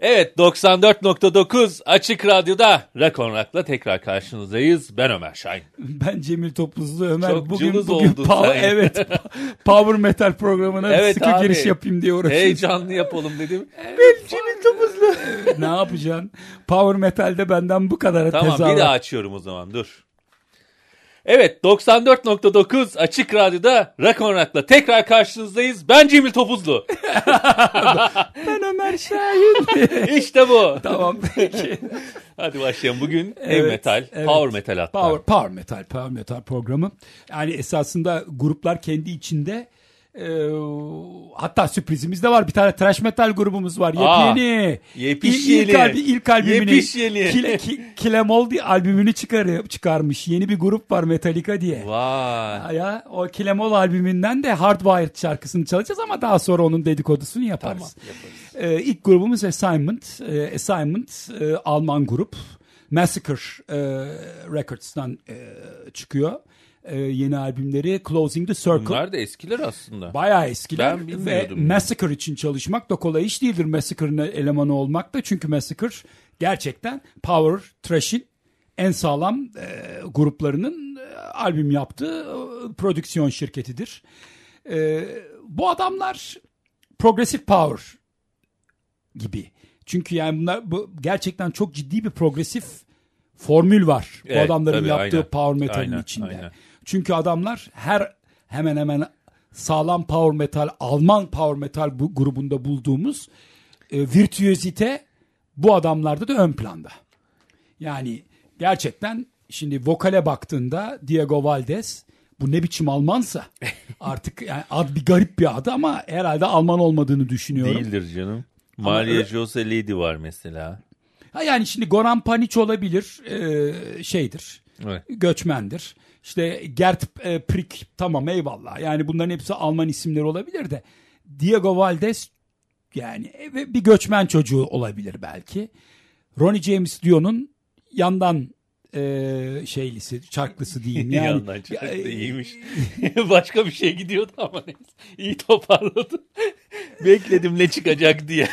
Evet 94.9 Açık Radyo'da Rock on Rock'la tekrar karşınızdayız. Ben Ömer Şahin. Ben Cemil Topuzlu Ömer. Çok bugün cılız bugün oldun power, sen. evet Power Metal programına Evet sıkı abi. giriş yapayım diye uğraşıyorum. Heyecanlı yapalım dedim. Ben Cemil Topuzlu. ne yapacaksın? Power Metal'de benden bu kadar Tamam tezahürat. bir daha açıyorum o zaman dur. Evet 94.9 Açık Radyo'da Rock on Rock'la tekrar karşınızdayız. Ben Cemil Topuzlu. Ben Ömer Şahin. İşte bu. tamam peki. Hadi başlayalım. Bugün Evet, metal, evet. power metal hatta. Power, power Metal, Power Metal programı. Yani esasında gruplar kendi içinde e, hatta sürprizimiz de var. Bir tane thrash metal grubumuz var. Aa, Yepyeni. yepiş İlk, ilk, albi- ilk albümünü. Yepiş yeni. Kile, ki, Kilemol diye albümünü çıkarıyor, çıkarmış. Yeni bir grup var Metallica diye. Vay. Ya o Kilemol albümünden de Hardwired şarkısını çalacağız ama daha sonra onun dedikodusunu yaparız. Tamam, yaparız. Ee, ilk grubumuz Assignment. Ee, Assignment e, Alman grup. Massacre e, Records'tan e, çıkıyor. E, yeni albümleri Closing the Circle. Bunlar da eskiler aslında. Bayağı eskiler. Ben Ve bilmiyordum. Massacre için çalışmak da kolay iş değildir. Massacre'ın elemanı olmak da. Çünkü Massacre gerçekten Power Trash'in en sağlam e, gruplarının e, albüm yaptığı e, prodüksiyon şirketidir. E, bu adamlar Progressive Power gibi. Çünkü yani bunlar bu gerçekten çok ciddi bir progresif formül var. bu Evet, adamların tabii, yaptığı aynen. power metalin Aynen, içinde. aynen. Çünkü adamlar her hemen hemen sağlam power metal, Alman power metal bu, grubunda bulduğumuz e, virtüözite bu adamlarda da ön planda. Yani gerçekten şimdi vokale baktığında Diego Valdez bu ne biçim Almansa artık yani ad bir garip bir adı ama herhalde Alman olmadığını düşünüyorum. Değildir canım. Maria Jose Lady var mesela. Ha yani şimdi Goran Panic olabilir e, şeydir Evet. göçmendir. İşte Gert e, Prik tamam eyvallah yani bunların hepsi Alman isimleri olabilir de Diego Valdez yani e, ve bir göçmen çocuğu olabilir belki. Ronnie James Dio'nun yandan e, şeylisi, çarklısı diyeyim. Yani, Yandan da Ya, e, iyiymiş. Başka bir şey gidiyordu ama neyse. İyi toparladı. Bekledim ne çıkacak diye.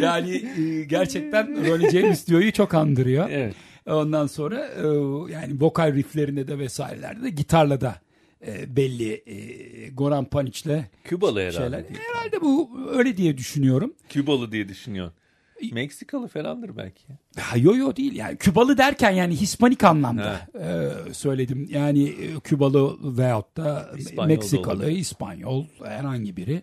Yani e, gerçekten Ronnie James Dio'yu çok andırıyor. Evet. Ondan sonra e, yani vokal rifflerinde de vesairelerde de gitarla da e, belli e, Goran Panic'le Kübalı herhalde. şeyler. Herhalde bu öyle diye düşünüyorum. Kübalı diye düşünüyorsun. Meksikalı falandır belki. Ha, yo yo değil yani Kübalı derken yani Hispanik anlamda e, söyledim. Yani e, Kübalı veyahut da İspanyol Meksikalı, olabilir. İspanyol herhangi biri.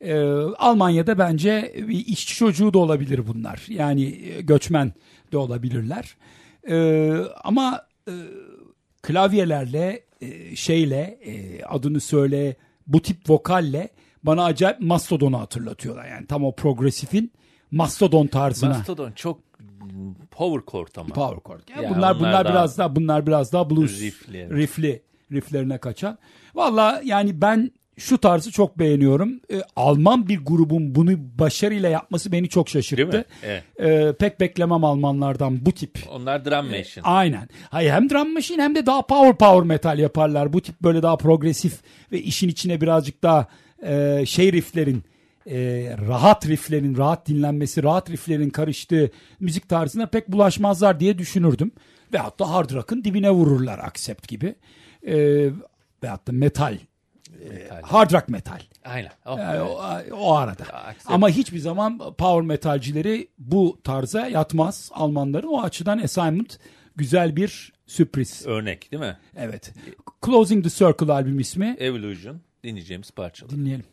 E, Almanya'da bence bir işçi çocuğu da olabilir bunlar. Yani e, göçmen de olabilirler. E, ama e, klavyelerle e, şeyle e, adını söyle bu tip vokalle bana acayip Mastodon'u hatırlatıyorlar. Yani tam o progresifin Mastodon tarzına. Mastodon çok power chord ama. Power chord. Yani Yani bunlar bunlar daha biraz daha bunlar biraz daha blues riffli. riffli rifflerine kaçan. Valla yani ben şu tarzı çok beğeniyorum. Ee, Alman bir grubun bunu başarıyla yapması beni çok şaşırttı. Evet. Ee, pek beklemem Almanlardan bu tip. Onlar drum machine. Aynen. Hayır hem drum machine hem de daha power power metal yaparlar. Bu tip böyle daha progresif ve işin içine birazcık daha e, şey rifflerin e, rahat rifflerin, rahat dinlenmesi, rahat rifflerin karıştığı müzik tarzına pek bulaşmazlar diye düşünürdüm. Veyahut da hard rock'ın dibine vururlar Accept gibi. E, veyahut da metal, Metal. hard rock metal. Aynen. Oh, Yani evet. o, o arada. Accept. Ama hiçbir zaman power metalcileri bu tarza yatmaz Almanların. O açıdan Assignment güzel bir sürpriz. Örnek değil mi? Evet. Closing the Circle albüm ismi. Evolution dinleyeceğimiz parçalar. Dinleyelim.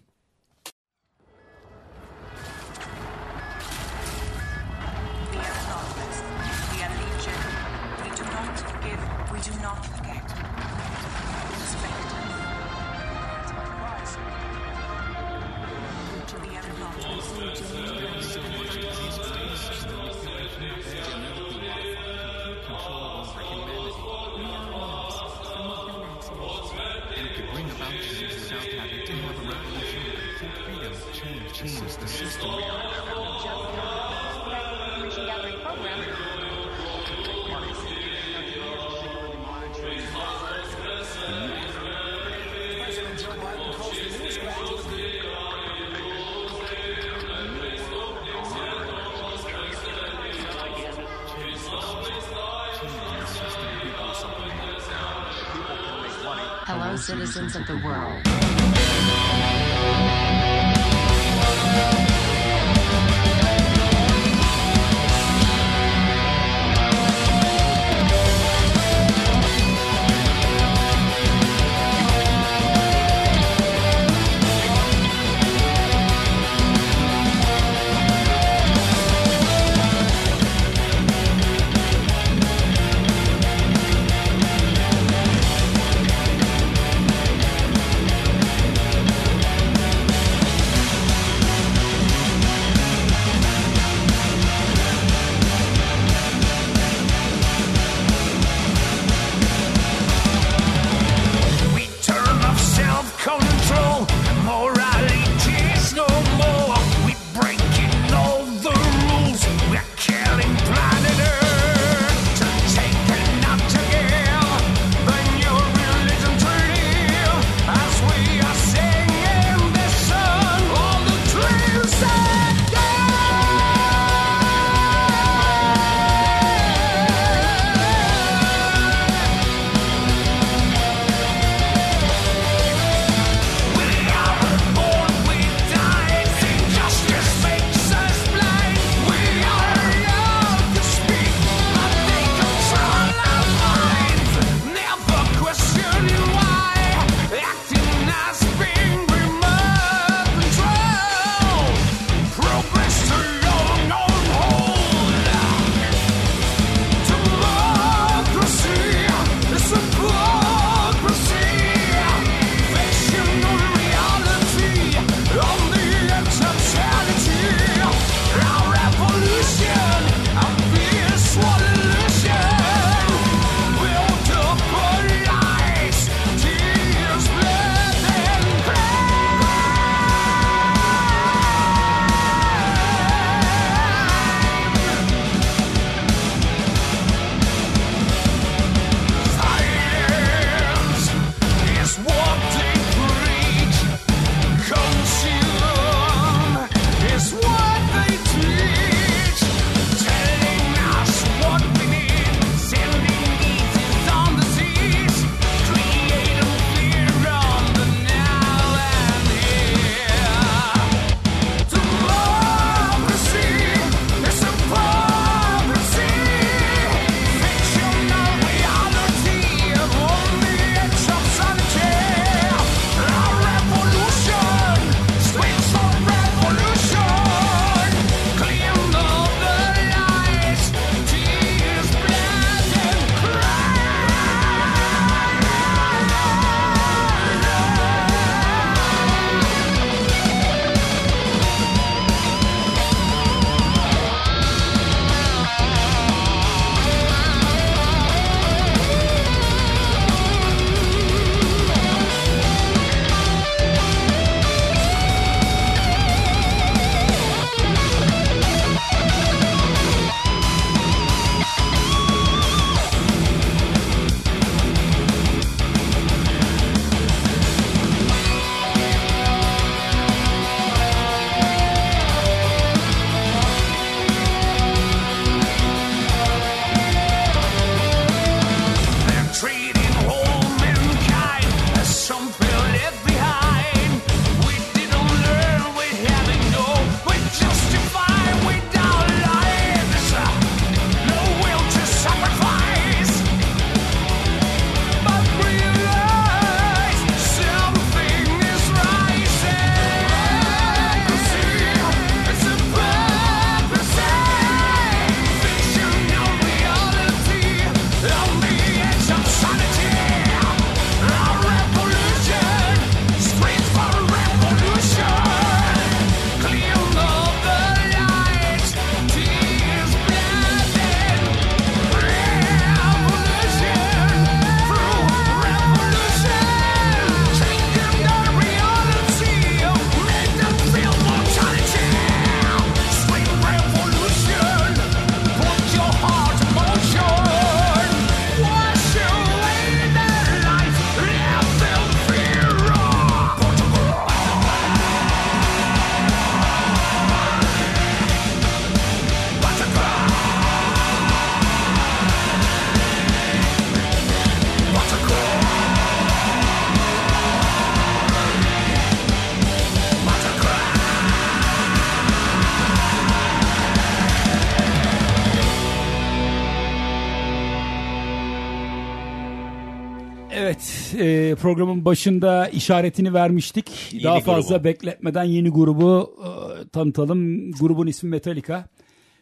Programın başında işaretini vermiştik. Yeni Daha fazla grubu. bekletmeden yeni grubu e, tanıtalım. Grubun ismi Metallica.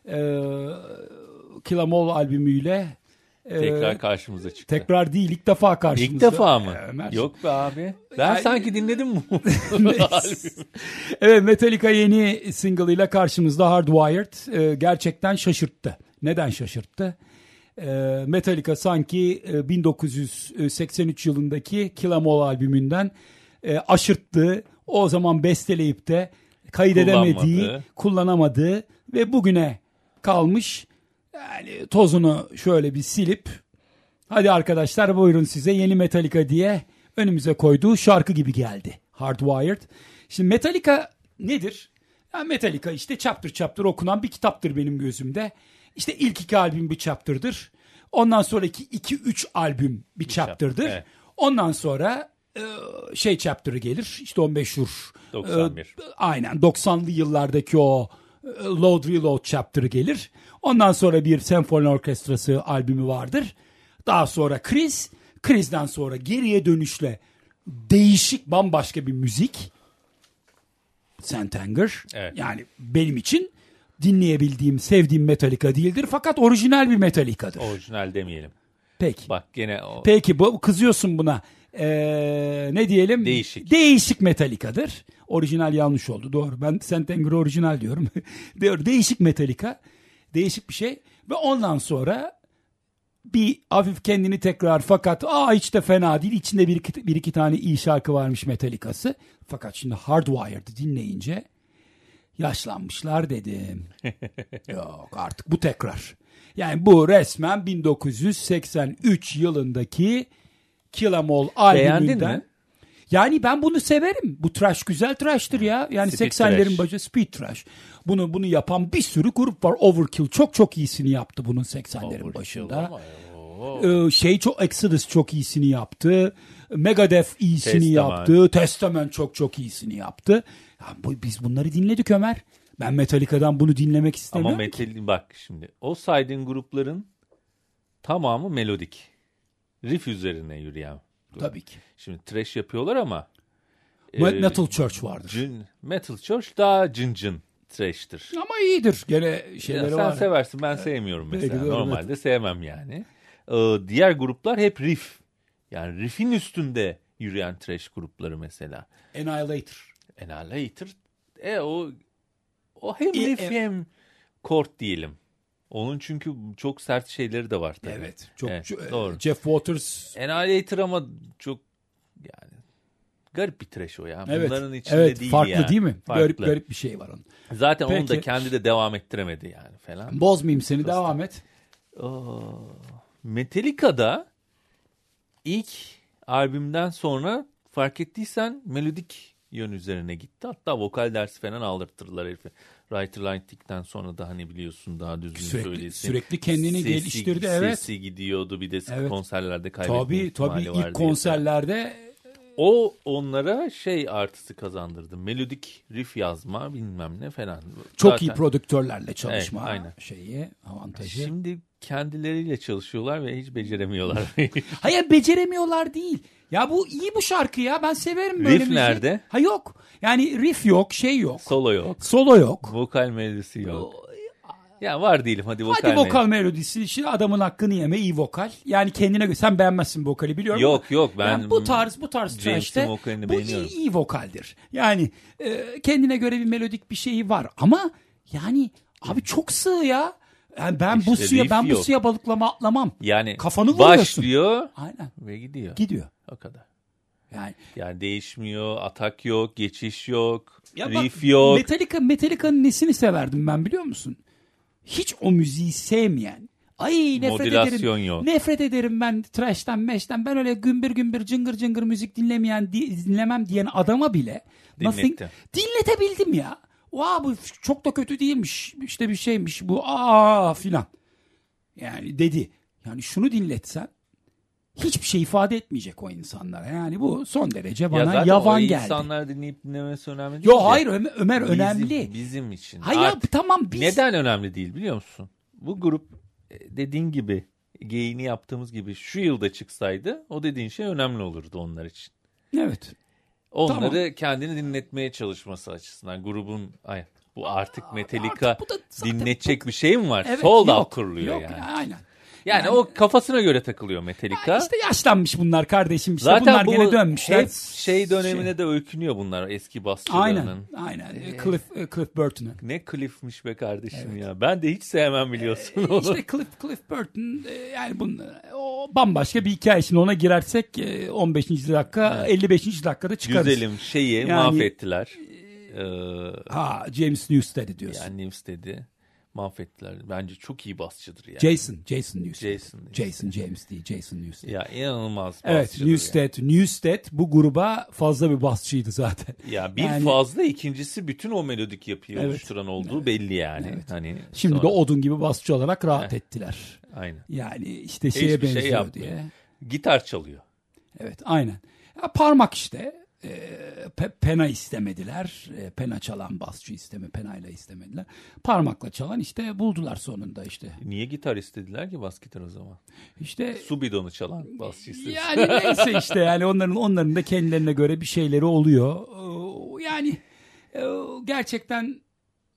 E, Kill 'Em All albümüyle e, Tekrar karşımıza çıktı. tekrar değil ilk defa karşımızda. İlk defa mı? E, Ömer. Yok be abi. Ben Yani- sanki dinledim mi? Evet Metallica yeni single ile karşımızda Hardwired e, gerçekten şaşırttı. Neden şaşırttı? E, Metallica sanki e, 1983 yılındaki Kill 'Em All albümünden e, aşırttı. O zaman besteleyip de kaydedemediği, Kullanmadı. kullanamadığı ve bugüne kalmış. Yani tozunu şöyle bir silip hadi arkadaşlar buyurun size yeni Metallica diye önümüze koyduğu şarkı gibi geldi. Hardwired. Şimdi Metallica nedir? Yani Metallica işte chapter chapter okunan bir kitaptır benim gözümde. İşte ilk iki albüm bir chapter'dır. Ondan sonraki iki üç albüm bir chapter'dır. evet. Ondan sonra e, şey chapter'ı gelir. İşte o meşhur 91. e, aynen 90'lı yıllardaki o e, Load Reload chapter'ı gelir. Ondan sonra bir senfoni orkestrası albümü vardır. Daha sonra Kriz. Kriz'den sonra geriye dönüşle değişik bambaşka bir müzik. Sentenger. Evet. Yani benim için dinleyebildiğim, sevdiğim Metallica değildir. Fakat orijinal bir Metallica'dır. Orijinal demeyelim. Peki. Bak gene o Peki bu kızıyorsun buna. Ee, ne diyelim? Değişik. Değişik Metallica'dır. Orijinal yanlış oldu. Doğru. Ben Sentenger orijinal diyorum. Diyor değişik Metallica. Değişik bir şey. Ve ondan sonra bir hafif kendini tekrar fakat aa hiç de fena değil. İçinde bir iki, bir iki tane iyi şarkı varmış Metallica'sı. Fakat şimdi Hardwired'ı dinleyince yaşlanmışlar dedim. Yok artık bu tekrar. Yani bu resmen 1983 yılındaki 'Em All Beğendin albümünden. mi? Yani ben bunu severim. Bu trash güzel trash'tır ya. Yani Speed 80'lerin trash. başı speed trash. Bunu bunu yapan bir sürü grup var. Overkill çok çok iyisini yaptı bunun 80'lerin başında. Ee, şey çok Exodus çok iyisini yaptı. Megadeth iyisini Testament. yaptı. Testament çok çok iyisini yaptı. Ya bu, biz bunları dinledik Ömer. Ben Metallica'dan bunu dinlemek ama istemiyorum. metal bak şimdi o saydığın grupların tamamı melodik. Riff üzerine yürüyen. Tabii ki. Şimdi trash yapıyorlar ama Me- e, Metal Church vardır. cın- Metal Church daha cın cın trash'tir. Ama iyidir. Gene Ya şeyleri sen var. seversin ben sevmiyorum Belki mesela. öyle. Normalde sevmem yani. Ee, diğer gruplar hep riff. Yani riff'in üstünde yürüyen trash grupları mesela. Annihilator. Annihilator e o o hem E- riff e- hem chord diyelim. Onun çünkü çok sert şeyleri de var tabii. Evet. Çok, Evet, çok- doğru. Jeff Waters. Annihilator ama çok yani garip bir trash o ya. Evet. Bunların içinde evet, değil farklı yani. değil mi? Farklı. Garip garip bir şey var onun. Zaten onu da Peki. kendi de devam ettiremedi yani falan. Bozmayayım seni devam et. Metallica'da ilk albümden sonra fark ettiysen melodik yön üzerine gitti. Hatta vokal dersi falan aldırtırdılar herifi. Writer Lightning'den sonra da hani biliyorsun daha düzgün Sürekli- söylesin. sürekli kendini geliştirdi, evet. Sesi gidiyordu bir de Evet. konserlerde kaybetme Tabii tabii var diye. ilk konserlerde O onlara şey artısı kazandırdı. Melodik riff yazma bilmem ne falan. çok Zaten- iyi prodüktörlerle çalışma Evet, aynen. şeyi avantajı. Şimdi kendileriyle çalışıyorlar ve hiç beceremiyorlar. Hayır beceremiyorlar değil. Ya bu iyi bu şarkı ya ben severim böyle Riff müziği. nerede? Ha yok. Yani riff yok şey yok. Solo yok. Solo yok. Vokal melodisi yok. Ya var değilim hadi vokal. Hadi vokal melodisi işte adamın hakkını yeme iyi vokal. Yani kendine göre sen beğenmezsin vokali biliyorum. Yok, ama yok, ben yani bu tarz bu tarz vokalini bu iyi, iyi vokaldir. Yani e, kendine göre bir melodik bir şeyi var ama yani abi çok sığ ya. Yani ben bu İşte suya riff ben bu yok. suya balıklama atlamam. Yani Kafanı vuruyorsun. başlıyor Aynen. ve gidiyor. Gidiyor. O kadar. Yani Yani değişmiyor, atak yok, geçiş yok, Ya bak, riff yok. Metallica, Metallica'nın nesini severdim ben biliyor musun? Hiç o müziği sevmeyen. Ay nefret Modülasyon ederim. yok. Nefret ederim ben trash'ten meşten. Ben öyle gümbür gümbür cıngır cıngır müzik dinlemeyen di- dinlemem diyen adama bile nothing, Dinletti. dinletebildim ya. Vaa bu çok da kötü değilmiş. İşte bir şeymiş bu. Aa filan. Yani dedi. Yani şunu dinletsen hiçbir şey ifade etmeyecek o insanlara. Yani bu son derece ya bana zaten yavan geldi. insanlar dinleyip dinlemesi önemli değil. Yo hayır Ömer, Ömer bizim- önemli. Bizim için. Hayır Artık tamam biz Neden önemli değil biliyor musun? Bu grup e, dediğin gibi geyini yaptığımız gibi şu yılda çıksaydı o dediğin şey önemli olurdu onlar için. Evet. Onları Tamam. kendini dinletmeye çalışması açısından grubun ay bu artık Metallica artık bu da zaten dinletecek bir şey mi var? Evet, Sold out kuruluyor yok, yani. Aynen. Yani, o kafasına göre takılıyor Metallica. Ya işte yaşlanmış bunlar kardeşim işte Zaten bunlar bu gene dönmüşler. hep şey dönemine de öykünüyor bunlar eski basçılarının. Aynen. Aynen. Cliff e, Cliff Burton'ı. Ne Cliff'miş be kardeşim ya. Ben de hiç sevmem biliyorsun onu. İşte Cliff Cliff Burton e, yani bunun o bambaşka bir hikaye. Şimdi ona girersek e, 15. dakika 55. dakikada çıkarız. Güzelim şeyi Yani- mahvettiler. Ee, Ha James Newsted'i diyorsun. yani Newsted'i mahvettiler. Bence çok iyi basçıdır yani. Jason, Jason Newsted. Jason. Jason James değil, Jason Newsted. Ya inanılmaz Evet, Newsted. Newsted bu gruba fazla bir basçıydı zaten. Ya. bir Yani- fazla ikincisi bütün o melodik yapıyı Evet. oluşturan olduğu belli yani. Hani Şimdi de sonra- odun gibi basçı olarak rahat ettiler. aynen. Yani işte şeye Hiçbir şey benziyor yapmıyor. diye. Gitar çalıyor. Evet aynen. Ya parmak işte. E, pe- pena istemediler. E, pena çalan basçı isteme, penayla istemediler. Parmakla çalan işte buldular sonunda işte. Niye gitar istediler ki bas gitar o zaman? İşte Su bidonu çalan basçı istedi. yani neyse işte yani onların onların da kendilerine göre bir şeyleri oluyor. Ee, Yani e, gerçekten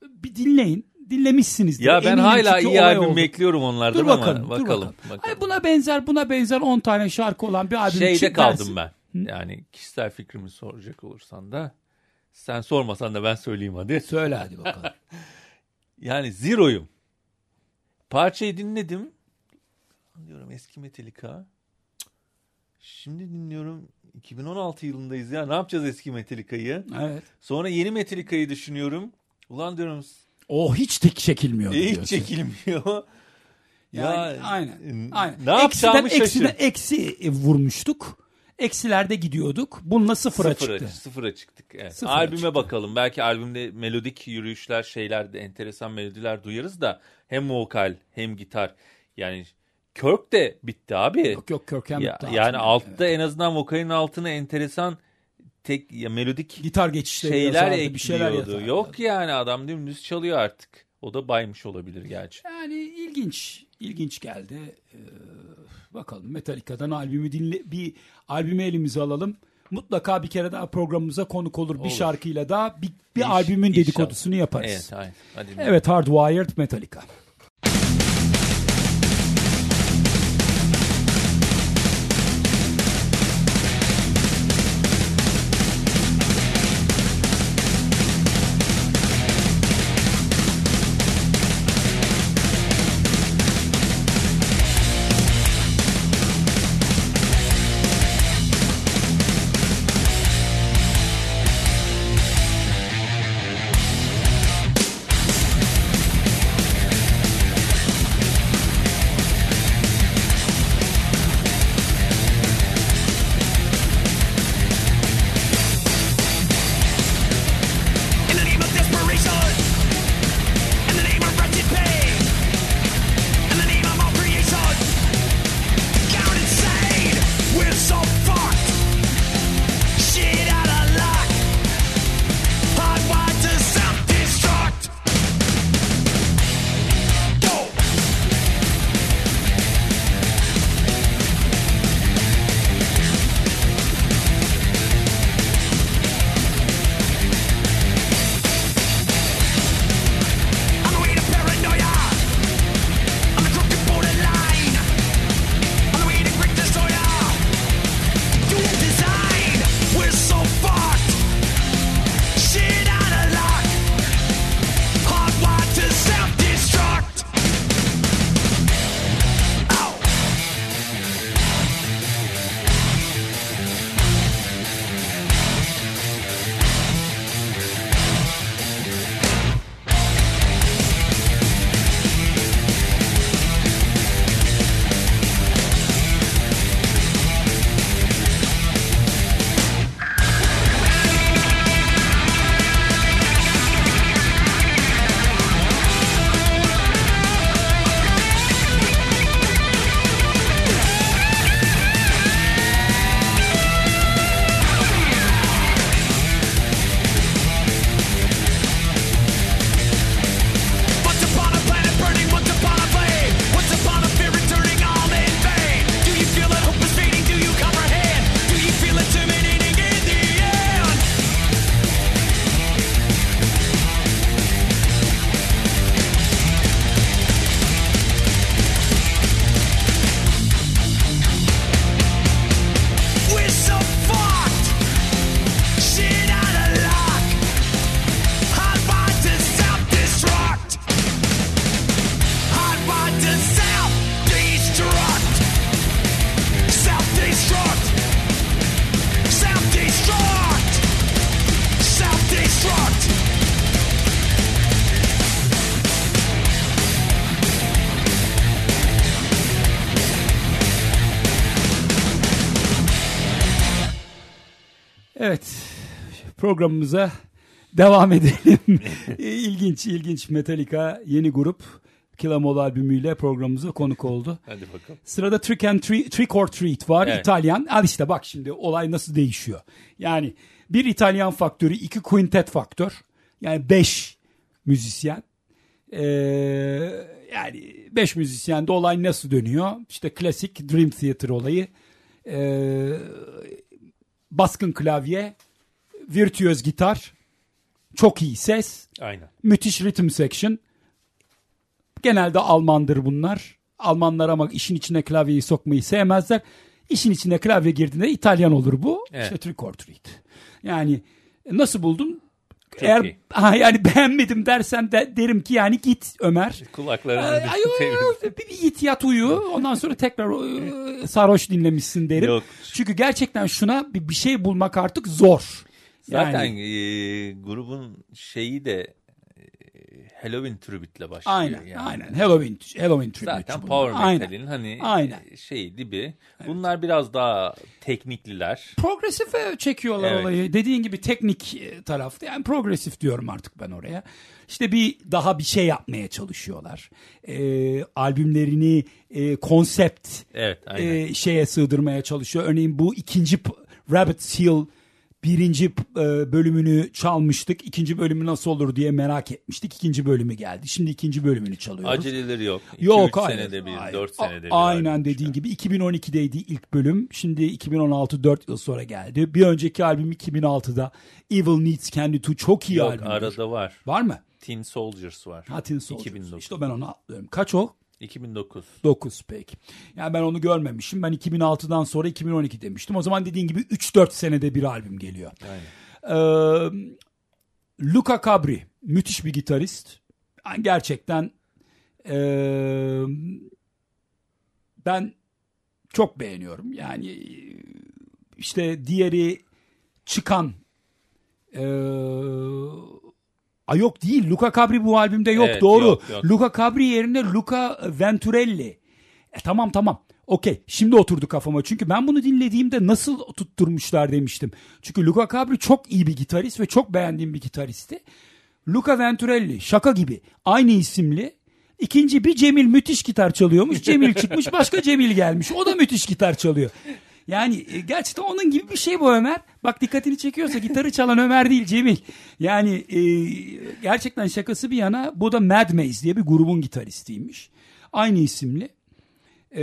bir dinleyin. Dinlemişsinizdir. Ya ben hala iyi albüm oldu. bekliyorum onlardan Dur bakalım, ama dur bakalım. bakalım. bakalım. Ay buna benzer buna benzer 10 tane şarkı olan bir albüm Şeyde kaldım dersin. ben. Yani kişisel fikrimi soracak olursan da sen sormasan da ben söyleyeyim hadi. Söyle hadi bakalım. Yani Zero'yum. Parçayı dinledim. Diyorum eski Metallica. Şimdi dinliyorum 2016 yılındayız ya. Ne yapacağız eski Metallica'yı? evet. Sonra yeni Metallica'yı düşünüyorum. Ulan diyorum O hiç tek çekilmiyor. e, hiç diyorsun. çekilmiyor. Yani, Ya, aynen. aynen. Ne yapacağımı eksi e, vurmuştuk. Eksilerde gidiyorduk. Bununla sıfıra, Sıfıra, çıktı. sıfıra çıktık. Evet. Sıfıra Albüme çıktı. bakalım. Belki albümde melodik yürüyüşler, şeyler de enteresan melodiler duyarız da hem vokal hem gitar. Yani Kirk de bitti abi. Yok yok Kirk Hammett Ya- de yani altında, altta evet. en azından vokalin altına enteresan tek ya melodik gitar geçişleri şeyler yazardı, bir şeyler yazardı. Yok yani adam dümdüz çalıyor artık. O da baymış olabilir gerçi. Yani ilginç, ilginç geldi. Ee, bakalım Metallica'dan albümü dinle, bir albümü elimize alalım. Mutlaka bir kere daha programımıza konuk olur. Bir Olur. şarkıyla daha bir, bir İnş- albümün inşallah. dedikodusunu yaparız. Evet, aynen. Hadi Evet, Hardwired. Metallica programımıza devam edelim. ilginç ilginç Metallica yeni grup All albümüyle programımıza konuk oldu. Hadi bakalım. Sırada Trick, and Treat, Trick or Treat var Evet. İtalyan. Al işte bak şimdi olay nasıl değişiyor. Yani bir İtalyan faktörü, iki quintet faktör. Yani beş müzisyen. Ee, yani beş müzisyen de olay nasıl dönüyor? İşte klasik Dream Theater olayı. Ee, baskın klavye, virtüöz gitar, çok iyi ses, Aynen. müthiş ritim section. Genelde Almandır bunlar. Almanlar ama işin içine klavyeyi sokmayı sevmezler. İşin içine klavye girdiğinde İtalyan olur bu. Evet. İşte trick or treat. Yani nasıl buldun? Çok Eğer iyi. ha, yani beğenmedim dersen de derim ki yani git Ömer. Kulaklarını bir git yat uyu. Ondan sonra tekrar e, sarhoş dinlemişsin derim. Yok. Çünkü gerçekten şuna bir, bir şey bulmak artık zor. Zaten Yani- e, grubun şeyi de Halloween tribütle başlıyor. Aynen, yani. aynen. Halloween, Halloween tribute Zaten power metal'in hani Aynen. şey dibi. Bunlar biraz daha teknikliler. Progresife çekiyorlar Evet. olayı. Dediğin gibi teknik tarafta. Yani progresif diyorum artık ben oraya. İşte bir daha bir şey yapmaya çalışıyorlar. Ee, albümlerini e, konsept Evet, aynen. e, şeye sığdırmaya çalışıyor. Örneğin bu ikinci Rabbit Hill birinci e, bölümünü çalmıştık. İkinci bölümü nasıl olur diye merak etmiştik. İkinci bölümü geldi. Şimdi ikinci bölümünü çalıyoruz. Aceleleri yok. İki, Yok üç hayır. senede bir, hayır. 4 A- senede bir. Aynen dediğin gibi 2012'deydi ilk bölüm. Şimdi 2016 4 yıl sonra geldi. Bir önceki albüm 2006'da Evil Needs Candy Too çok iyi Yok albüm. arada var. Var mı? Teen Soldiers var. Hatin Soldiers. 2009. İşte ben onu atlıyorum. Kaç o? 2009. 9 peki. Yani ben onu görmemişim. Ben 2006'dan sonra 2012 demiştim. O zaman dediğin gibi 3-4 senede bir albüm geliyor. Aynen. Ee, Luca Cabri müthiş bir gitarist. Yani gerçekten ee, ben çok beğeniyorum. Yani işte diğeri çıkan ee, Ay yok değil. Luca Cabri bu albümde yok. Evet, Doğru. yok, yok. Luca Cabri yerine Luca Venturelli. E, tamam tamam. Okey. Şimdi oturdu kafama. Çünkü ben bunu dinlediğimde nasıl tutturmuşlar demiştim. Çünkü Luca Cabri çok iyi bir gitarist ve çok beğendiğim bir gitaristi. Luca Venturelli şaka gibi. Aynı isimli. İkinci bir Cemil müthiş gitar çalıyormuş. Cemil çıkmış başka Cemil gelmiş. O da müthiş gitar çalıyor. Yani e, gerçekten onun gibi bir şey bu Ömer. Bak dikkatini çekiyorsa gitarı çalan Ömer değil Cemil. Yani e, gerçekten şakası bir yana bu da Mad Maze diye bir grubun gitaristiymiş. Aynı isimli. E,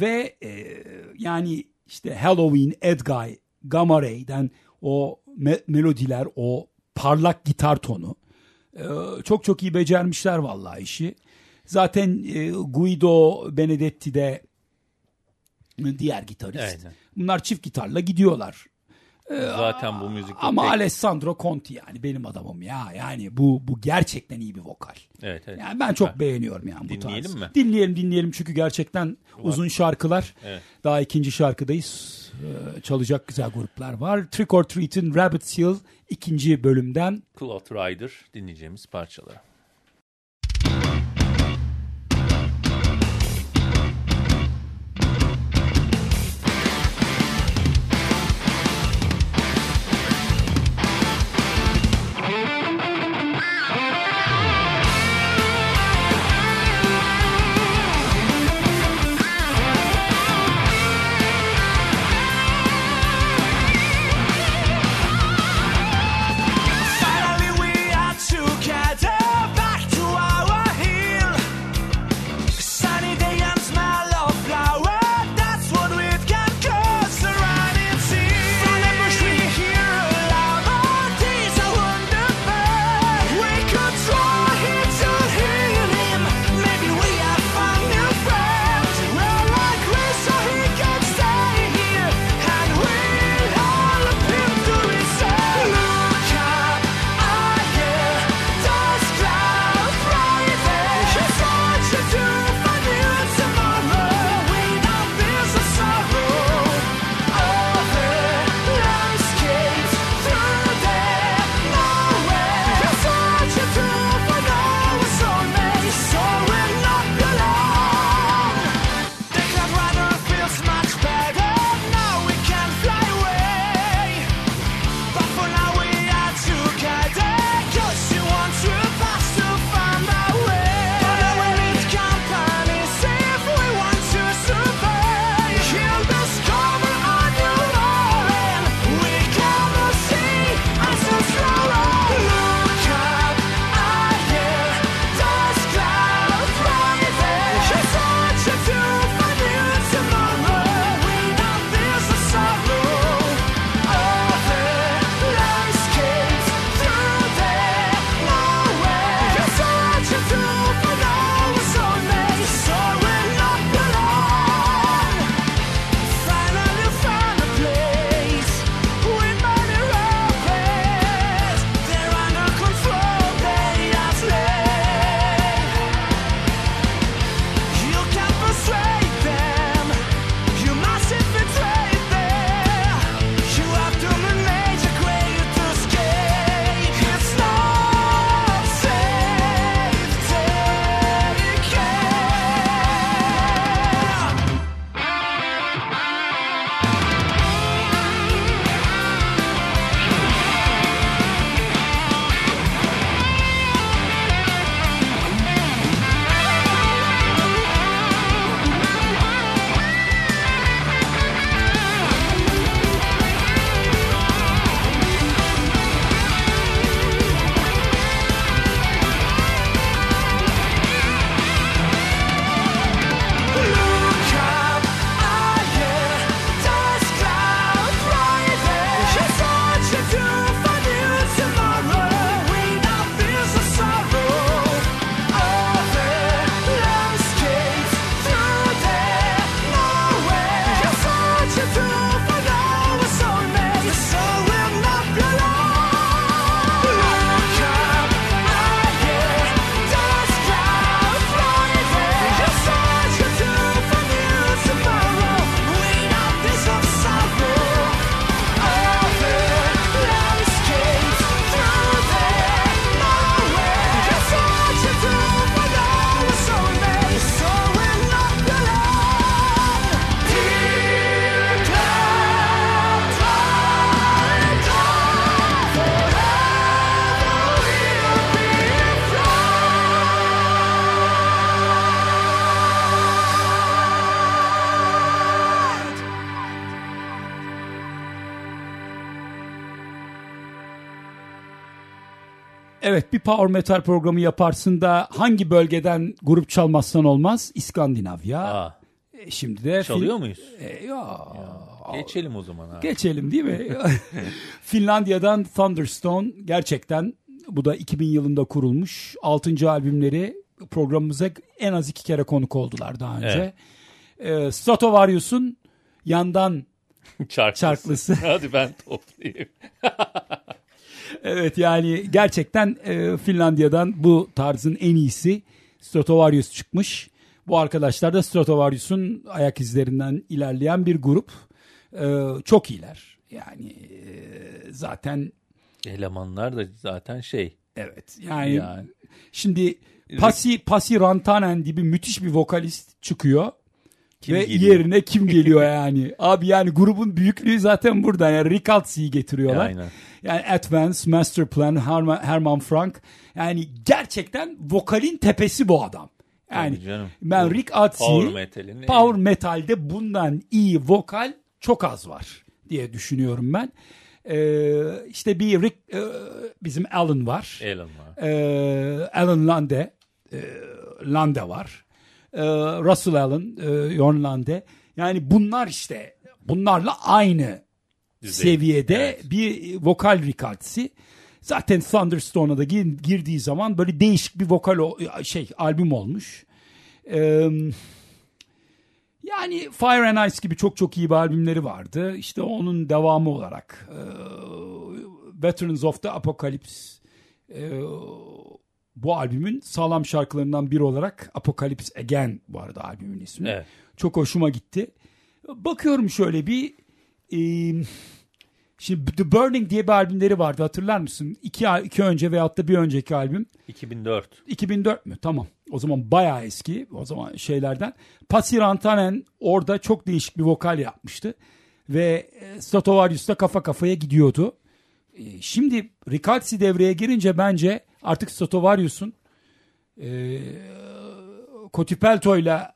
ve e, yani işte Halloween, Edguy, Gamma Ray'den o me- melodiler, o parlak gitar tonu. e, çok çok iyi becermişler vallahi işi. Zaten e, Guido Benedetti de diğer gitarist. Aynen. Bunlar çift gitarla gidiyorlar. Zaten bu müzik Ama Alessandro Conti yani benim adamım ya. Yani bu bu gerçekten iyi bir vokal. Evet, evet. Yani ben çok Süper. beğeniyorum yani bu Dinleyelim tarz. mi? Dinleyelim dinleyelim çünkü gerçekten uzun şarkılar. Evet. Daha ikinci şarkıdayız. Ee, çalacak güzel gruplar var. Trick or Treat'in Rabbit Hill ikinci bölümden Cloth Rider dinleyeceğimiz parçalar. Power metal programı yaparsın da hangi bölgeden grup çalmazsan olmaz? İskandinavya. Aa, E, Şimdi de çalıyor muyuz? E, ya, Geçelim o zaman abi. Geçelim değil mi? Finlandiya'dan Thunderstone gerçekten bu da 2000 yılında kurulmuş. 6. albümleri programımıza en az iki kere konuk oldular daha önce. Ee, Stratovarius'un yandan Çarklısı. Çarklısı. Hadi ben toplayayım. evet yani gerçekten e, Finlandiya'dan bu tarzın en iyisi Stratovarius çıkmış. Bu arkadaşlar da Stratovarius'un ayak izlerinden ilerleyen bir grup. Ee, çok iyiler. Yani e, zaten Elemanlar da zaten şey. Evet. Yani, Yani. şimdi Pasi Pasi Rantanen gibi müthiş bir vokalist çıkıyor. Kim ve geliyor? yerine kim geliyor yani? Abi yani grubun büyüklüğü zaten burada. Yani Rick Altsi'yi getiriyorlar. Aynen. Yani Advance, Master Plan, Herman, Herman Frank. Yani gerçekten vokalin tepesi bu adam. Yani Tabii canım. ben Rick Altsi'yi Power metal'in Power Metal'de bundan iyi vokal çok az var diye düşünüyorum ben. Ee, işte bir Rick e, bizim Alan var. Alan var. Ee, Alan Lande e, Lande var. Ee, Russell Allen, e, Jon Lande. Yani bunlar işte bunlarla aynı Düzey. seviyede Evet. bir vokal rikardisi. Zaten Thunderstone'a da gir- girdiği zaman böyle değişik bir vokal şey albüm olmuş. Ee, yani Fire and Ice gibi çok çok iyi bir albümleri vardı. İşte onun devamı olarak e, Veterans of the Apocalypse e, bu albümün sağlam şarkılarından biri olarak Apocalypse Again bu arada albümün ismi. Evet. Çok hoşuma gitti. Bakıyorum şöyle bir e, şimdi The Burning diye bir albümleri vardı hatırlar mısın? İki, iki önce veyahut da bir önceki albüm. 2004. 2004 mü? Tamam. O zaman bayağı eski. O zaman şeylerden. Pasi Rantanen orada çok değişik bir vokal yapmıştı. Ve Stratovarius da kafa kafaya gidiyordu. E, Şimdi Ricalsi devreye girince bence artık Stratovarius'un e, Cotipelto'yla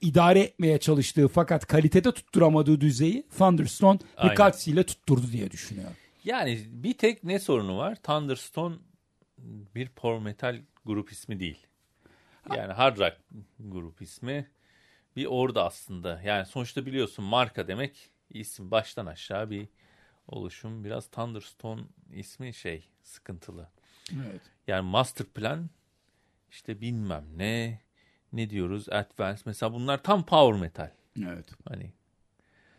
idare etmeye çalıştığı fakat kalitede tutturamadığı düzeyi Thunderstone. Ricalsi ile tutturdu diye düşünüyorum. Yani bir tek ne sorunu var? Thunderstone bir power metal grup ismi değil. Yani hard rock grup ismi. Bir orada aslında. Yani sonuçta biliyorsun marka demek isim baştan aşağı bir oluşum. Biraz Thunderstone ismi şey sıkıntılı. Evet. Yani master plan işte bilmem ne ne diyoruz advance mesela bunlar tam power metal. Evet. Hani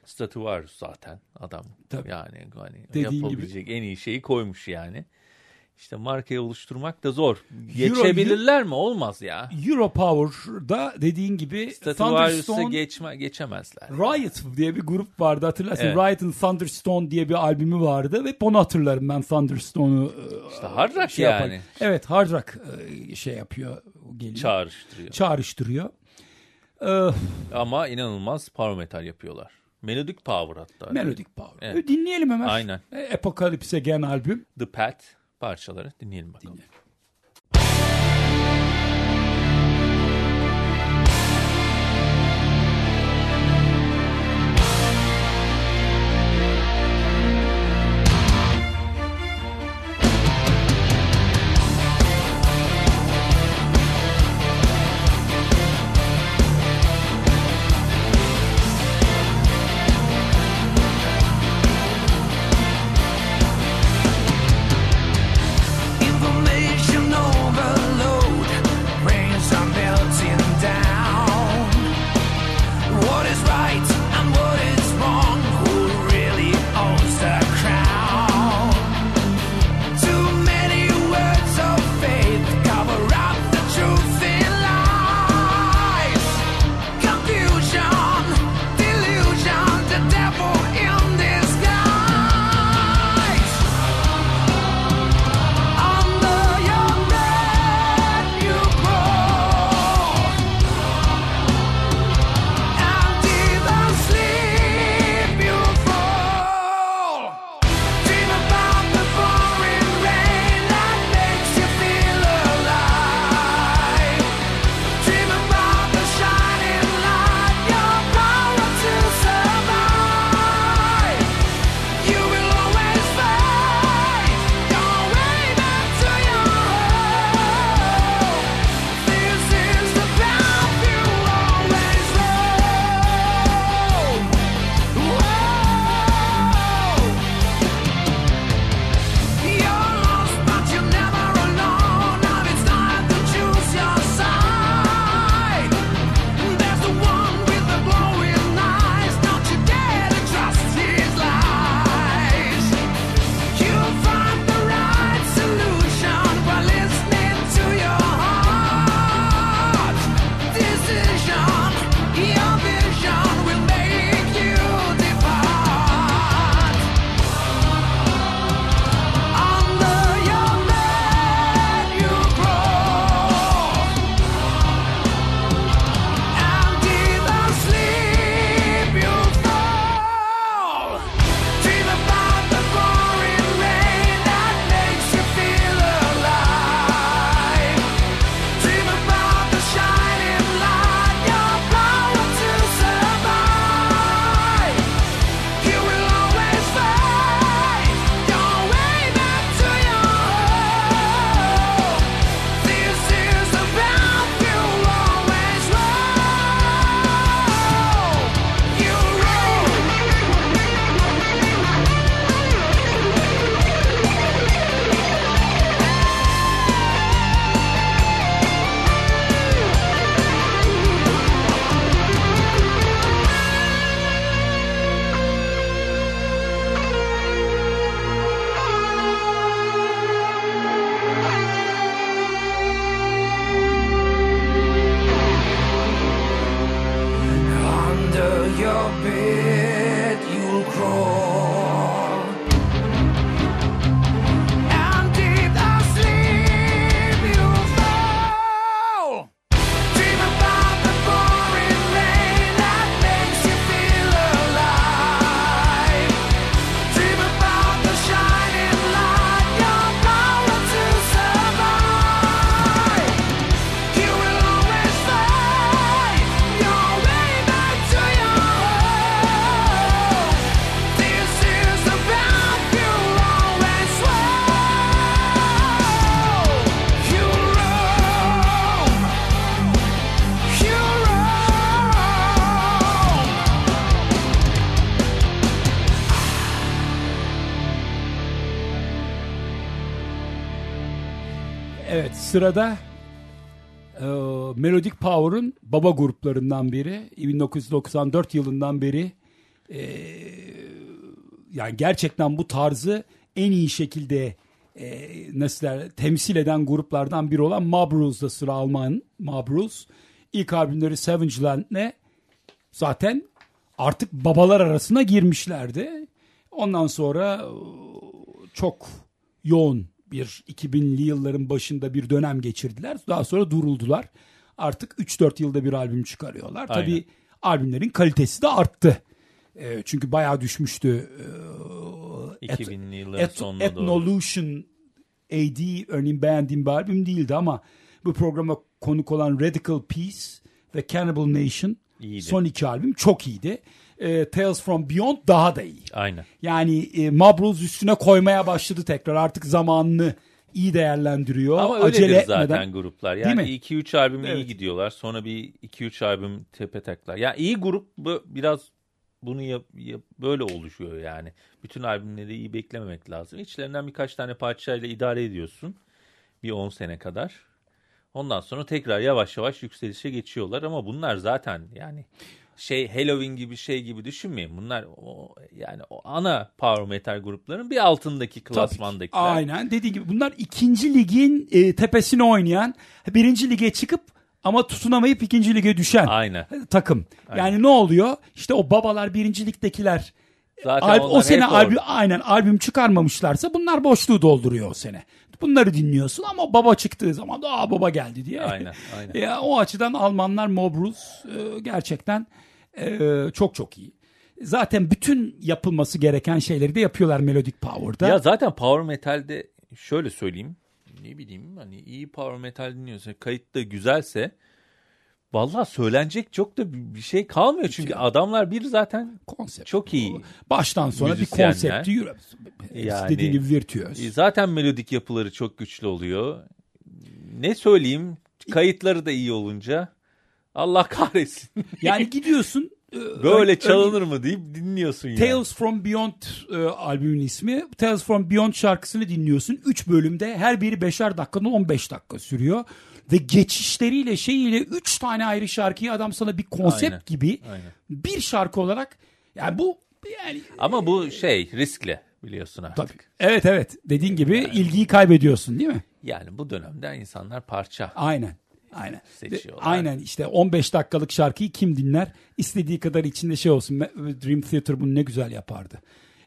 Stratovarius zaten adam. Tabii. Yani hani Dediğin yapabilecek en iyi şeyi koymuş yani. İşte markayı oluşturmak da zor. Euro- Geçebilirler mi? Olmaz ya. Europower'da dediğin gibi Thunderstone geçme, geçemezler. Riot diye bir grup vardı hatırlarsın. Evet. Riot'ın Thunderstone diye bir albümü vardı ve onu hatırlarım ben Thunderstone'u. e, İşte hard rock şey yani. yapan- Evet hard rock e, şey yapıyor. Geliyor. Çağrıştırıyor. Çağrıştırıyor. Ee, Ama inanılmaz power metal yapıyorlar. Melodic power hatta. Melodic Power. Evet. E, Dinleyelim hemen. Aynen. E, Apocalypse Again albüm. The Path parçaları dinleyelim bakalım. Dinleyelim. Sırada e, Melodic Power'ın baba gruplarından biri 1994 yılından beri e, yani gerçekten bu tarzı en iyi şekilde e, nasıl der, temsil eden gruplardan biri olan Mabruz'da sıra alman Mabruz ilk albümleri Savage Land'le zaten artık babalar arasına girmişlerdi. Ondan sonra e, çok yoğun bir 2000'li yılların başında bir dönem geçirdiler. Daha sonra duruldular. Artık 3-4 yılda bir albüm çıkarıyorlar. Aynen. Tabii albümlerin kalitesi de arttı. E, çünkü bayağı düşmüştü. E, 2000'li yılların Et- sonuna doğru. Ethnolution AD örneğin beğendiğim bir albüm değildi ama bu programa konuk olan Radical Peace ve Cannibal Nation İyiydi. son iki albüm çok iyiydi. E, Tales from Beyond daha da iyi. Aynen. Yani e, Mabruz üstüne koymaya başladı tekrar. Artık zamanını iyi değerlendiriyor. Ama öyledir Acele zaten etmeden. gruplar. Yani mi? 2-3 albüm iyi Evet. gidiyorlar. Sonra bir 2-3 albüm tepe taklar. Ya iyi grup bu- biraz bunu yap, yap- böyle oluşuyor yani. Bütün albümleri iyi beklememek lazım. İçlerinden birkaç tane parçayla idare ediyorsun. Bir 10 sene kadar. Ondan sonra tekrar yavaş yavaş yükselişe geçiyorlar ama bunlar zaten yani şey Halloween gibi şey gibi düşünmeyin. Bunlar o, yani o ana power metal grupların bir altındaki klasmandakiler. Aynen dediği gibi bunlar ikinci ligin e, tepesine oynayan birinci lige çıkıp ama tutunamayıp ikinci lige düşen Aynen. takım. Yani ne oluyor? İşte o babalar birinci ligdekiler Zaten Al- o sene albüm, aynen albüm çıkarmamışlarsa bunlar boşluğu dolduruyor o sene. Bunları dinliyorsun ama baba çıktığı zaman da aa baba geldi diye. Aynen, aynen. Ya, o açıdan Almanlar Mobruz e, gerçekten e, çok çok iyi. Zaten bütün yapılması gereken şeyleri de yapıyorlar Melodic Power'da. Ya zaten power metalde şöyle söyleyeyim. Ne bileyim hani iyi power metal dinliyorsa kayıt da güzelse vallahi söylenecek çok da bir şey kalmıyor. Çünkü adamlar bir zaten konsept. çok iyi. Baştan sona bir konsepti yürü. Yani- Dediğin gibi virtüöz. E, Zaten melodik yapıları çok güçlü oluyor. Ne söyleyeyim kayıtları da iyi olunca Allah kahretsin. Yani gidiyorsun. e, Böyle ör- çalınır mı deyip dinliyorsun yani. Tales from Beyond e, albümün ismi. Tales from Beyond şarkısını dinliyorsun. 3 bölümde her biri 5'er dakikadan 15 dakika sürüyor. Ve geçişleriyle şeyiyle 3 tane ayrı şarkıyı adam sana bir konsept Aynen, gibi aynen. bir şarkı olarak yani bu yani Ama bu şey riskli biliyorsun artık. tabii. Evet evet dediğin gibi ilgiyi kaybediyorsun değil mi? Yani bu dönemde insanlar parça. Aynen. Aynen. Seçiyorlar. Aynen işte 15 dakikalık şarkıyı kim dinler? İstediği kadar içinde şey olsun. Dream Theater bunu ne güzel yapardı.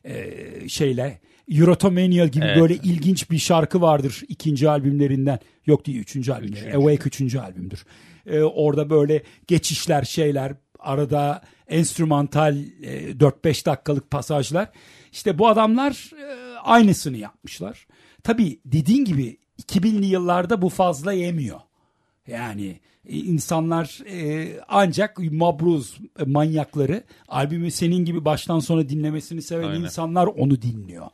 Ee, şeyle Eurotomania gibi Evet. böyle ilginç bir şarkı vardır ikinci albümlerinden. Yok değil üçüncü albümleri. Awake üçüncü albümdür. Ee, orada böyle geçişler şeyler arada enstrümantal e, 4-5 dakikalık pasajlar. İşte bu adamlar e, aynısını yapmışlar. Tabii dediğin gibi 2000'li yıllarda bu fazla yemiyor. Yani e, insanlar e, ancak mabruz e, manyakları albümü senin gibi baştan sona dinlemesini seven Aynen. insanlar onu dinliyor.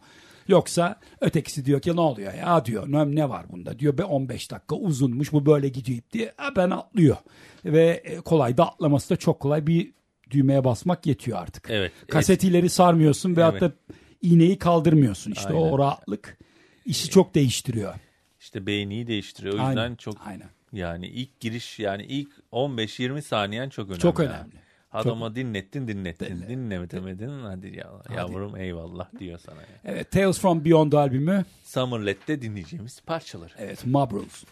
Yoksa ötekisi diyor ki ne oluyor ya diyor ne, ne var bunda diyor be 15 dakika uzunmuş bu böyle gidiyor diye "Ha, ben atlıyor. Ve e, kolay da atlaması da çok kolay bir düğmeye basmak yetiyor artık. Evet. Kasetileri sarmıyorsun ve Evet. hatta iğneyi kaldırmıyorsun işte Aynen. o rahatlık işi çok değiştiriyor. İşte beğeniyi değiştiriyor. O yüzden Aynen, çok aynen. Yani ilk giriş yani ilk 15-20 saniyen çok önemli. Çok yani. önemli. Adama dinlettin dinlettin. Dinlemedin hadi ya, yavrum eyvallah diyor sana. Yani. Evet Tales from Beyond albümü Summerlet'te dinleyeceğimiz parçaları. Evet Mabruz.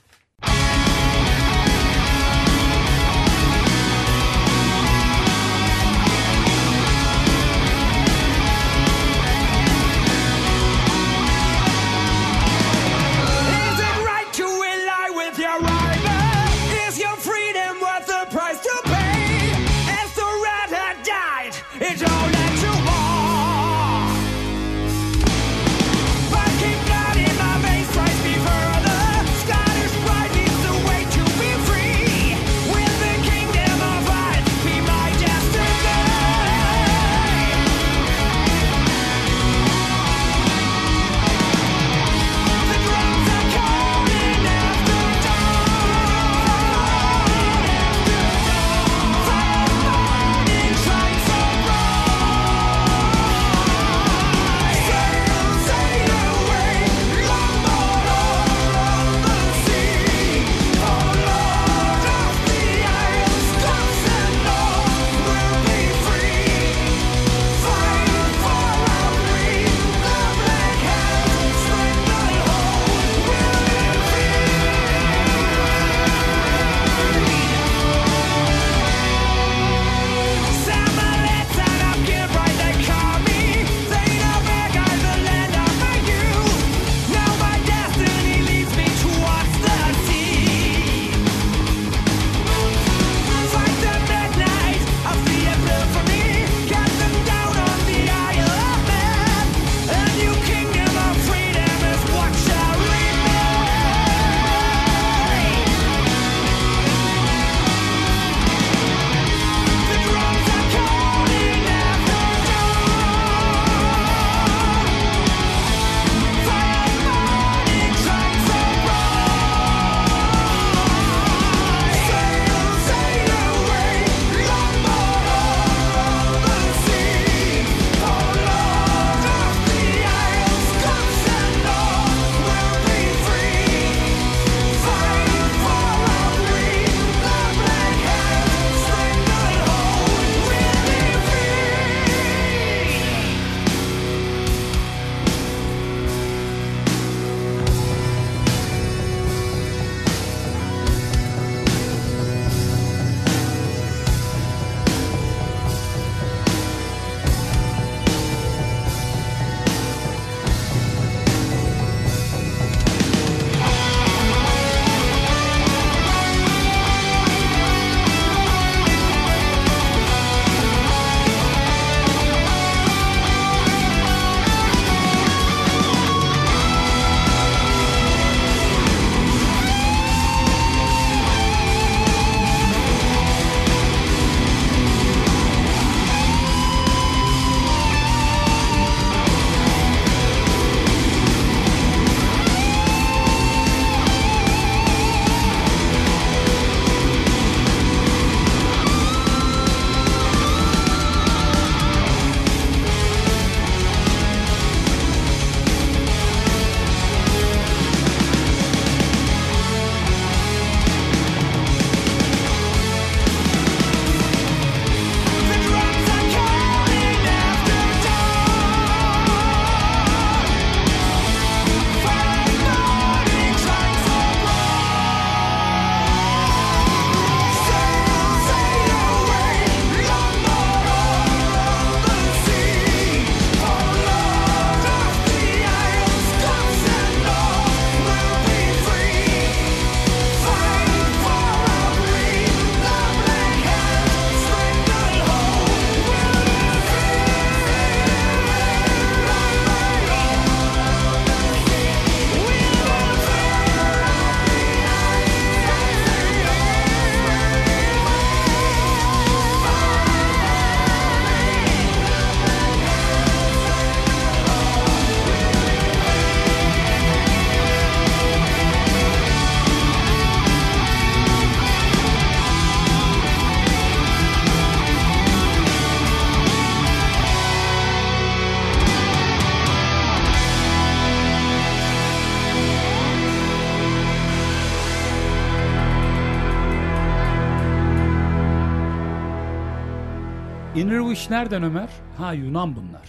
Wish nereden Ömer? Ha Yunan bunlar.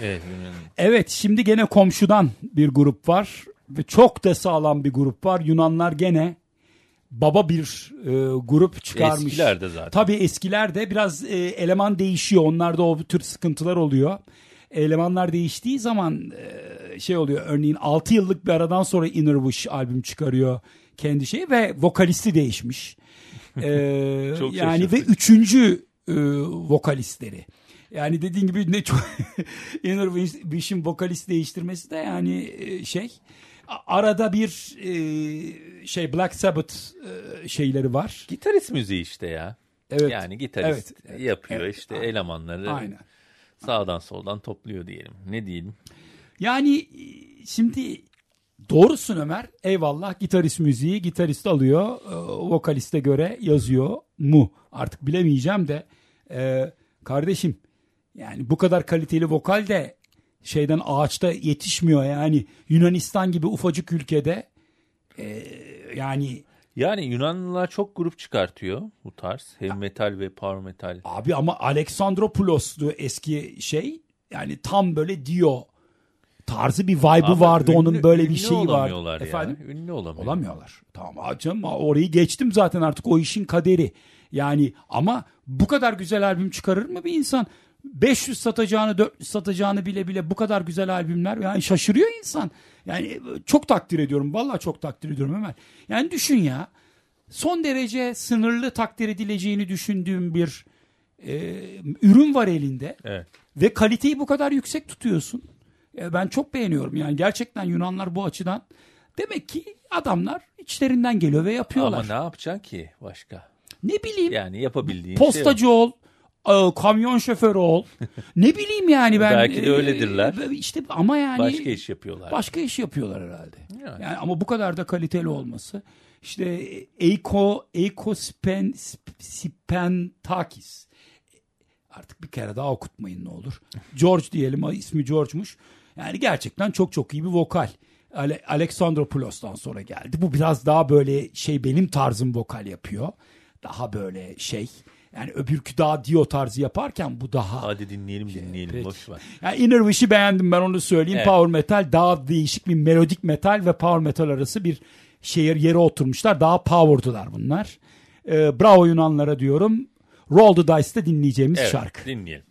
Evet. Yunan. Evet şimdi gene komşudan bir grup var ve çok da sağlam bir grup var. Yunanlar gene baba bir e, grup çıkarmış. Eskilerde zaten. Tabii eskilerde biraz e, eleman değişiyor. Onlarda o tür sıkıntılar oluyor. Elemanlar değiştiği zaman e, şey oluyor. Örneğin 6 yıllık bir aradan sonra Inner Wish albüm çıkarıyor kendi şeyi ve vokalisti değişmiş. E, Çok yani ve şaşırtıcı. üçüncü e, vokalistleri. Yani dediğin gibi ne çok Inner Wish'in vokalist değiştirmesi de yani e, şey arada bir e, şey Black Sabbath e, şeyleri var. Gitarist müziği işte ya. Evet. Yani gitarist Evet. yapıyor Evet. işte elemanları Aynen. sağdan soldan topluyor diyelim. Ne diyelim? Yani şimdi doğrusun Ömer. Eyvallah gitarist müziği gitarist alıyor. e, vokaliste göre yazıyor mu? Artık bilemeyeceğim de e, kardeşim yani bu kadar kaliteli vokal de şeyden ağaçta yetişmiyor yani Yunanistan gibi ufacık ülkede e, yani Yani Yunanlılar çok grup çıkartıyor bu tarz. Heavy metal ve power metal. Abi ama Alexandropoulos'tu eski şey. Yani tam böyle Dio tarzı bir vibe'ı vardı. ünlü- onun böyle bir ünlü şeyi var. olamıyorlar ya. Efendim? Ünlü olamıyor. Olamıyorlar. Tamam canım orayı geçtim zaten artık o işin kaderi. Yani ama bu kadar güzel albüm çıkarır mı bir insan? 500 satacağını 400 satacağını bile bile bu kadar güzel albümler yani şaşırıyor insan. Yani çok takdir ediyorum. Vallahi çok takdir ediyorum Ömer. Yani düşün ya son derece sınırlı takdir edileceğini düşündüğüm bir e, ürün var elinde Evet. ve kaliteyi bu kadar yüksek tutuyorsun. E, ben çok beğeniyorum yani gerçekten Yunanlar bu açıdan demek ki adamlar içlerinden geliyor ve yapıyorlar. Ama ne yapacaksın ki başka? Ne bileyim Yani yapabildiğin şey postacı ol, e, kamyon şoförü ol. ne bileyim yani ben. Belki de öyledirler. e, işte ama yani başka iş yapıyorlar. başka iş yapıyorlar herhalde. Yani. Yani ama bu kadar da kaliteli olması. İşte Eiko Eiko Spen, Spentakis. Artık bir kere daha okutmayın ne olur. George diyelim ismi George'muş. Yani gerçekten çok çok iyi bir vokal. Ale- Alexandropoulos'tan sonra geldi. Bu biraz daha böyle şey benim tarzım vokal yapıyor. Daha böyle şey. Yani öbürkü daha Dio tarzı yaparken bu daha Hadi dinleyelim dinleyelim. Peki. Boş ver. yani Inner Wish'i beğendim ben onu söyleyeyim. Evet. Power metal daha değişik bir melodik metal ve power metal arası bir şehir yere oturmuşlar. Daha power'dular bunlar. Ee, bravo Yunanlara diyorum. Roll the Dice'da dinleyeceğimiz Evet, şarkı. dinleyelim.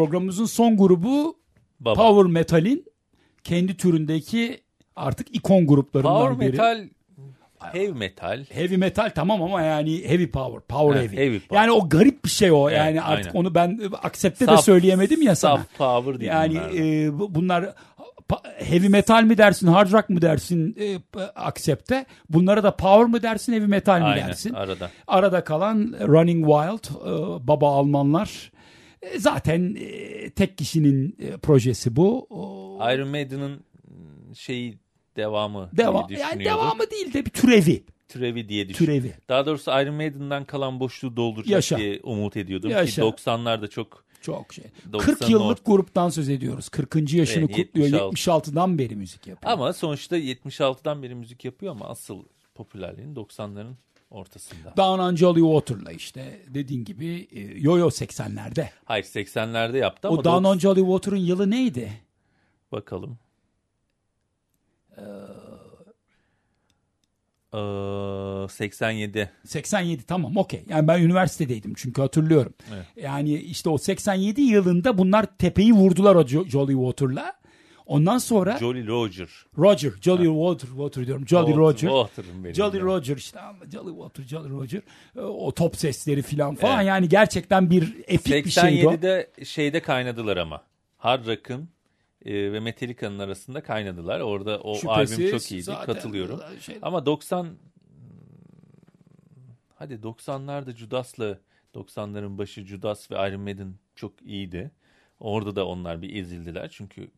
Programımızın son grubu Baba. Power Metal'in kendi türündeki artık ikon gruplarından Power biri. metal, heavy metal. Heavy metal tamam ama yani heavy power, power Evet, heavy. heavy power. Yani o garip bir şey o. Evet, yani artık aynen. onu ben aksepte de söyleyemedim ya sana. Saf power değil Yani bunlar da. e, bu- bunlar heavy metal mi dersin, hard rock mı dersin e, aksepte. Bunlara da power mı dersin, heavy metal mi Aynen, dersin. arada. Arada kalan Running Wild, e, Baba Almanlar. E, Zaten e, tek kişinin e, projesi bu. O, Iron Maiden'ın şeyi devamı devam, diye yani devamı değil de bir türevi. Türevi diye düşünüyorum. Türevi. Daha doğrusu Iron Maiden'dan kalan boşluğu dolduracak Yaşa. diye umut ediyordum Yaşa. ki 90'larda çok Çok şey. 90'ın 40 yıllık orta- gruptan söz ediyoruz. 40. yaşını Evet, kutluyor. 76. 76'dan beri müzik yapıyor. ama sonuçta 76'dan beri müzik yapıyor ama asıl popülerliğin 90'ların ortasında. Down on Jolly Water'la işte dediğin gibi e, Yo-Yo 80'lerde. Hayır 80'lerde yaptı ama O Down 90 on Jolly Water'ın yılı neydi? bakalım. Ee, 87. 87 tamam okey. Yani ben üniversitedeydim çünkü hatırlıyorum. Evet. Yani işte o 87 yılında bunlar tepeyi vurdular o Jo- Jolly Water'la. Ondan sonra Jolly Roger. Roger, Jolly Water, Water diyorum. Jolly Water- Roger. Water'ım benim Jolly ya. Roger işte Jolly Water, Jolly Roger. E, O top sesleri falan falan Evet. yani gerçekten bir epik bir şeydi o. 87'de şeyde kaynadılar ama. Hard Rock'ın e, ve Metallica'nın arasında kaynadılar. Orada o Şüphesiz albüm çok iyiydi. zaten Katılıyorum. şey- Ama 90 hadi 90'larda Judas'la 90'ların başı Judas ve Iron Maiden çok iyiydi. Orada da onlar bir ezildiler. Çünkü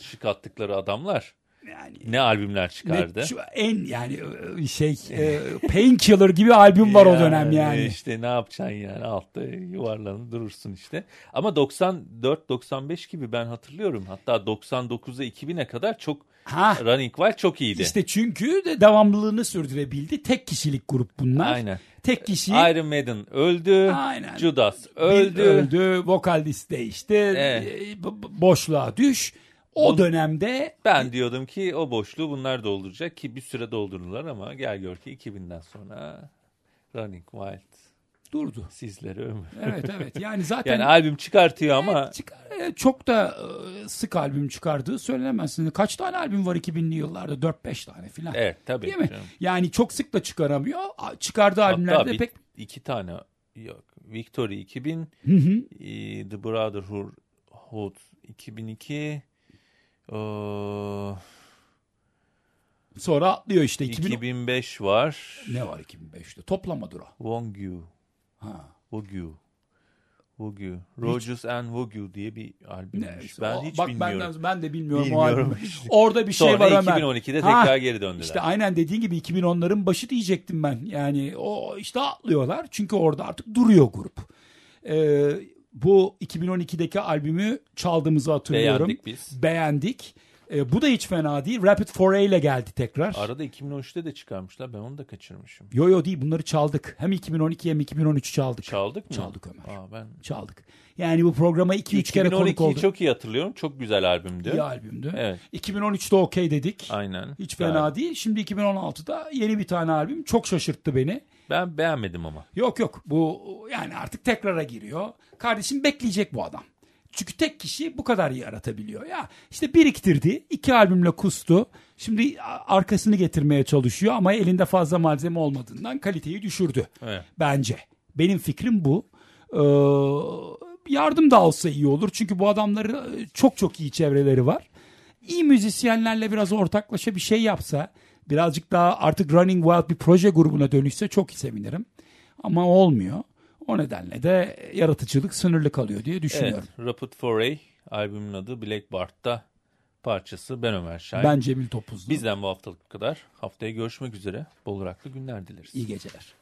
şık attıkları adamlar Yani ne albümler çıkardı. Ne- şu en yani e, şey e, Painkiller gibi albüm var o dönem yani. İşte ne yapacaksın yani altta yuvarlanıp durursun işte. Ama 94-95 gibi ben hatırlıyorum. Hatta 99'a 2000'e kadar çok Ha. Running Wild çok iyiydi. İşte çünkü de devamlılığını sürdürebildi. Tek kişilik grup bunlar. Aynen. Tek kişi Iron Maiden öldü. Aynen. Judas bir öldü. öldü. Vokalist değişti. Evet. e, b- Boşluğa düş. O On- dönemde Ben diyordum ki o boşluğu bunlar dolduracak ki bir süre doldurdular ama gel gör ki 2000'den sonra Running Wild durdu. sizlere ömür. Evet evet. Yani zaten Yani albüm çıkartıyor ama çıkar- e, çok da e, sık albüm çıkardığı söylenemez. Kaç tane albüm var 2000'li yıllarda? 4-5 tane filan. evet tabii. Değil mi? canım. Yani çok sık da çıkaramıyor. Çıkardığı Hatta albümlerde bir- pek iki tane yok. Victory 2000, e, The Brotherhood 2002, eee, sonra atlıyor işte 2000 2005 var. ne var 2005'te? Toplamadır o. Wongyu, Ha. Wogyu, Wogyu, Rogers and Wogyu diye bir albümmüş. Ben hiç bak bilmiyorum. benden, ben de bilmiyorum, Bilmiyorum o albümü. Orada bir şey Sonra var Ömer. 2012'de Ha, tekrar geri döndüler. İşte aynen dediğin gibi 2010'ların başı diyecektim ben. Yani o işte atlıyorlar. Çünkü orada artık duruyor grup. Ee, bu 2012'deki albümü çaldığımızı hatırlıyorum. Beğendik biz. Beğendik. Ee, bu da hiç fena değil. Rapid Foray ile geldi tekrar. Arada 2013'te de çıkarmışlar. Ben onu da kaçırmışım. Yo yo değil bunları çaldık. Hem 2012 hem 2013 çaldık. Çaldık mı? Çaldık Ömer. Aa, ben Çaldık. Yani bu programa 2-3 kere konuk 2012'yi oldu. çok iyi hatırlıyorum. Çok güzel albümdü. İyi albümdü. Evet. 2013'te okey dedik. Aynen. Hiç fena değil. Şimdi 2016'da yeni bir tane albüm. Çok şaşırttı beni. Ben beğenmedim ama. Yok yok bu yani artık tekrara giriyor. Kardeşim bekleyecek bu adam. Çünkü tek kişi bu kadar yaratabiliyor. Ya işte biriktirdi. iki albümle kustu. Şimdi arkasını getirmeye çalışıyor ama elinde fazla malzeme olmadığından kaliteyi düşürdü. Evet. Bence. Benim fikrim bu. Ee, yardım da alsa iyi olur. Çünkü bu adamların e, çok çok iyi çevreleri var. İyi müzisyenlerle biraz ortaklaşa bir şey yapsa, birazcık daha artık Running Wild bir proje grubuna dönüşse çok sevinirim. Ama olmuyor. O nedenle de yaratıcılık sınırlı kalıyor diye düşünüyorum. Evet. Rapid Foray albümün adı Black Bart'ta parçası. Ben Ömer Şahin. Ben Cemil Topuzlu. Bizden bu haftalık bu kadar. Haftaya görüşmek üzere. Bol raklı günler dileriz. İyi geceler.